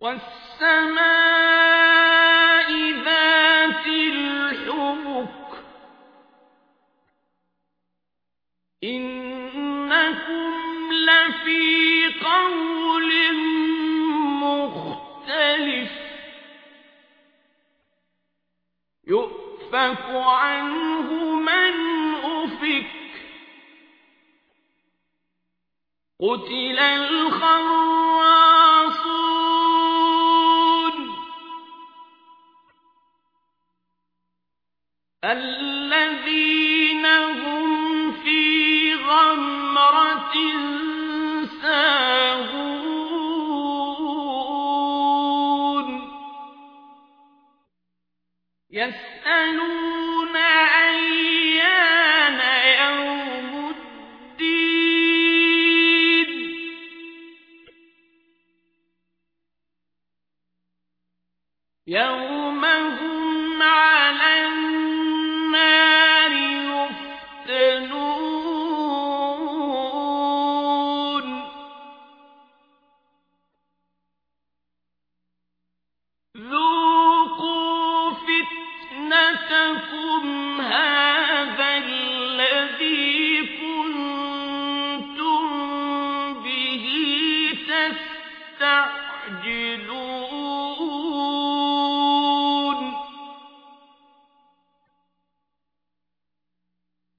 والسماء ذات الحبك. إنكم لفي قول مختلف. يؤفك عنه من أفك. قتل الخراصون الذين هم في غمرة ساهون. يسألون أيان يوم الدين. يوم هم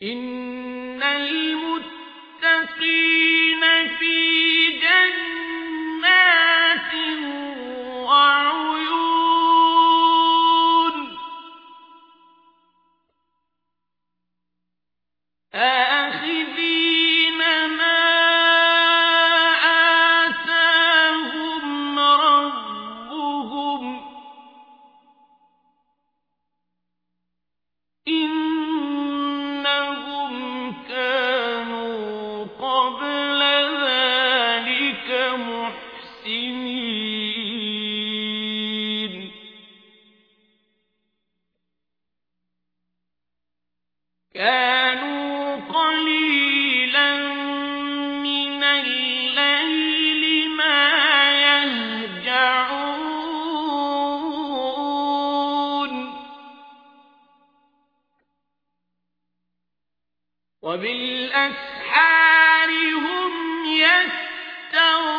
إن المتقين كانوا قليلا من الليل ما يهجعون. وبالأسحار هم يستغفرون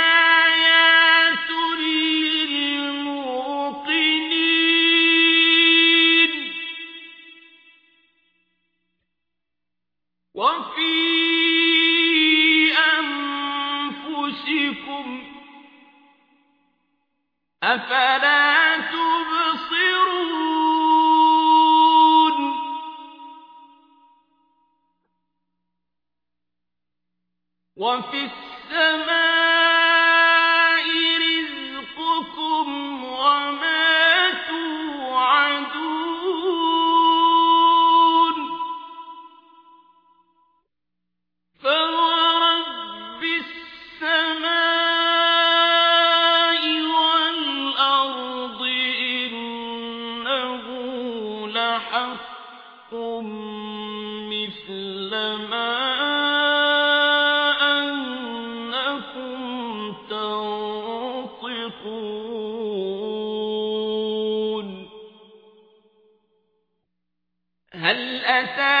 أنفسكم أفلا تبصرون وفي السماء أنفقتم مثل ما أنكم تنطقون هل أتى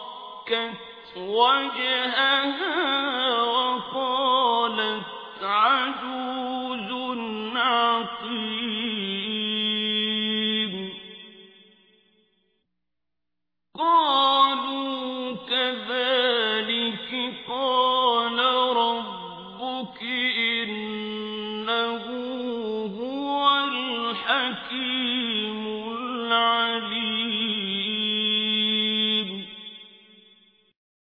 فصكت وجهها وقالت عجوز عقيم.